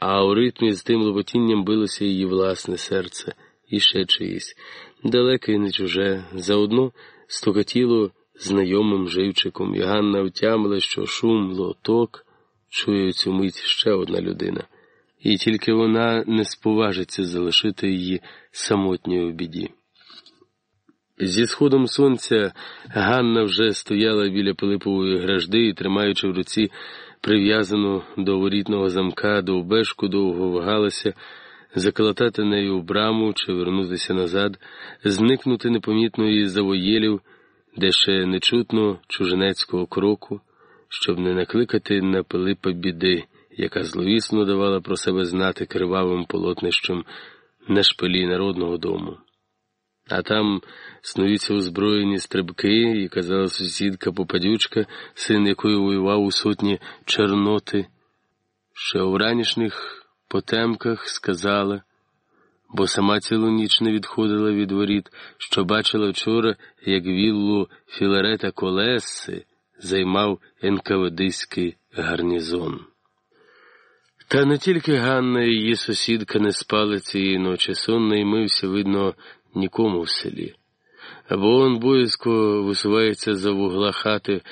а у ритмі з тим лоботінням билося її власне серце і ще чиїсь, далеке і не чуже, заодно стукатіло знайомим живчиком, і Ганна втямила, що шум, лоток чує цю мить ще одна людина, і тільки вона не споважиться залишити її самотньою у біді. Зі сходом сонця Ганна вже стояла біля Пилипової гражди і, тримаючи в руці прив'язану до ворітного замка довбешку, довго вагалася заколотати нею в браму чи вернутися назад, зникнути непомітно із завоєлів, де ще не чутно чужинецького кроку, щоб не накликати на Пилипа біди, яка зловісно давала про себе знати кривавим полотнищем на шпилі народного дому. А там снуються озброєні стрибки, і казала сусідка Попадючка, син якої воював у сотні Чорноти, що у ранішніх потемках сказала, бо сама цілу ніч не відходила від воріт, що бачила вчора, як віллу Філарета Колеси займав НКВДський гарнізон. Та не тільки Ганна і її сусідка не спали цієї ночі, сон не ймився, видно, нікому в селі. Або он боязко висувається за вугла хати,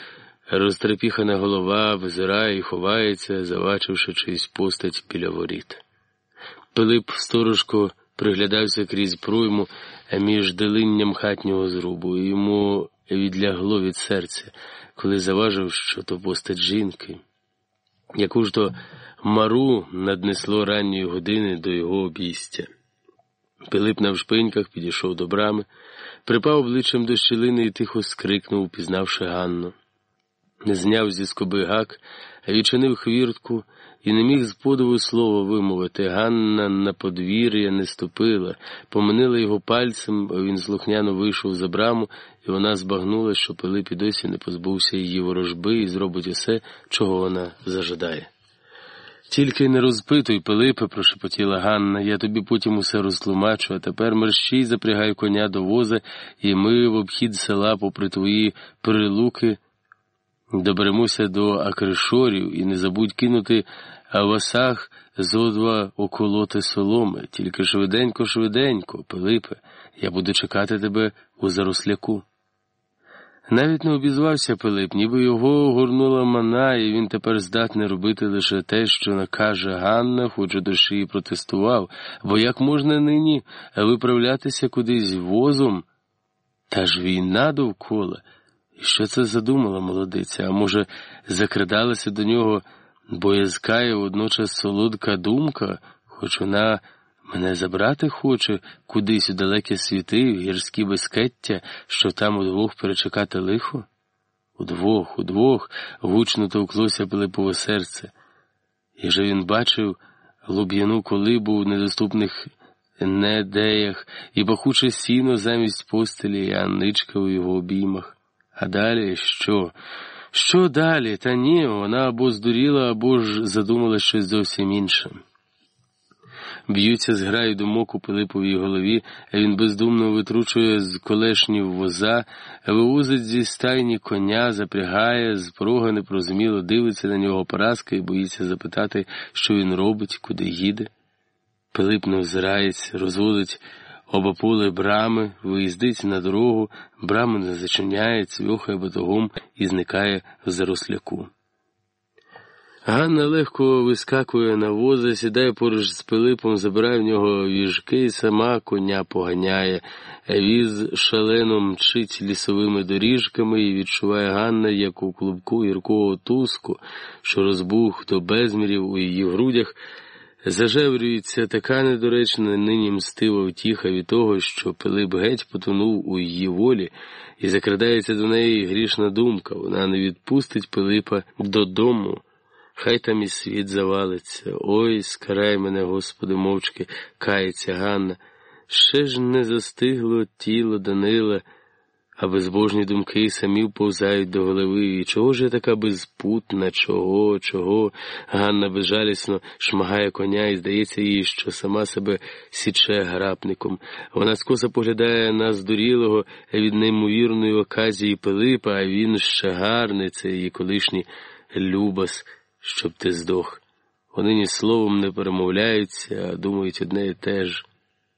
розтрепіхана голова, визирає і ховається, завачивши чиюсь постать біля воріт. Пилип сторожко приглядався крізь пройму між делинням хатнього зрубу, і йому відлягло від серця, коли заважив, що то постать жінки. Яку ж то мару наднесло ранньої години до його обійстя. Пилип на вшпиньках підійшов до брами, припав обличчям до щілини і тихо скрикнув, упізнавши Ганну. Не зняв зі скоби гак, відчинив хвіртку і не міг з подиву слова вимовити. Ганна на подвір'я не ступила, поминила його пальцем, він слухняно вийшов за браму, і вона збагнула, що Пилип і досі не позбувся її ворожби і зробить усе, чого вона зажадає. Тільки не розпитуй, Пилипе, прошепотіла Ганна, я тобі потім усе розтлумачу, а тепер мерщій запрягай коня до воза, і ми в обхід села, попри твої прилуки, доберемося до акришорів і не забудь кинути в осах зо два околоти соломи. Тільки швиденько, швиденько, Пилипе, я буду чекати тебе у заросляку. Навіть не обізвався Пилип, ніби його огорнула мана, і він тепер здатний робити лише те, що накаже Ганна, хоч у душі і протестував, бо як можна нині виправлятися кудись возом? Та ж війна довкола. І що це задумала молодиця? А може, закрадалася до нього боязка і водночас солодка думка, хоч вона. Мене забрати хоче кудись у далекі світи, в гірські безкеття, що там удвох перечекати лихо? Удвох, удвох гучно товклося Пилипове серце. І же він бачив луб'яну колибу в недоступних недеях і пахуче сіно замість постелі і Анничка у його обіймах. А далі що? Що далі? Та ні, вона або здуріла, або ж задумала щось зовсім інше. Б'ються з граю думок у Пилиповій голові, він бездумно витручує з колешнів воза, вивозить зі стайні коня, запрягає, з порога непрозуміло дивиться на нього поразка і боїться запитати, що він робить, куди їде. Пилип не озирається, розводить оба поле брами, виїздить на дорогу, брама не зачиняє, цвьохає батогом і зникає в заросляку. Ганна легко вискакує на воза, сідає поруч з Пилипом, забирає в нього віжки сама коня поганяє. Віз шалено мчить лісовими доріжками і відчуває Ганна, як у клубку гіркого туску, що розбух до безмірів у її грудях. Зажеврюється така недоречна нині мстива втіха від того, що Пилип геть потонув у її волі, і закрадається до неї грішна думка. Вона не відпустить Пилипа додому. Хай там і світ завалиться. Ой, скарай мене, Господи, мовчки, кається Ганна. Ще ж не застигло тіло Данила, а безбожні думки самі вповзають до голови. І чого ж я така безпутна, чого, чого? Ганна безжалісно шмагає коня і здається їй, що сама себе січе грабником. Вона скоса поглядає на здурілого від неймовірної оказії Пилипа, а він ще гарний, це її колишній Любас щоб ти здох. Вони ні словом не перемовляються, а думають одне і те ж.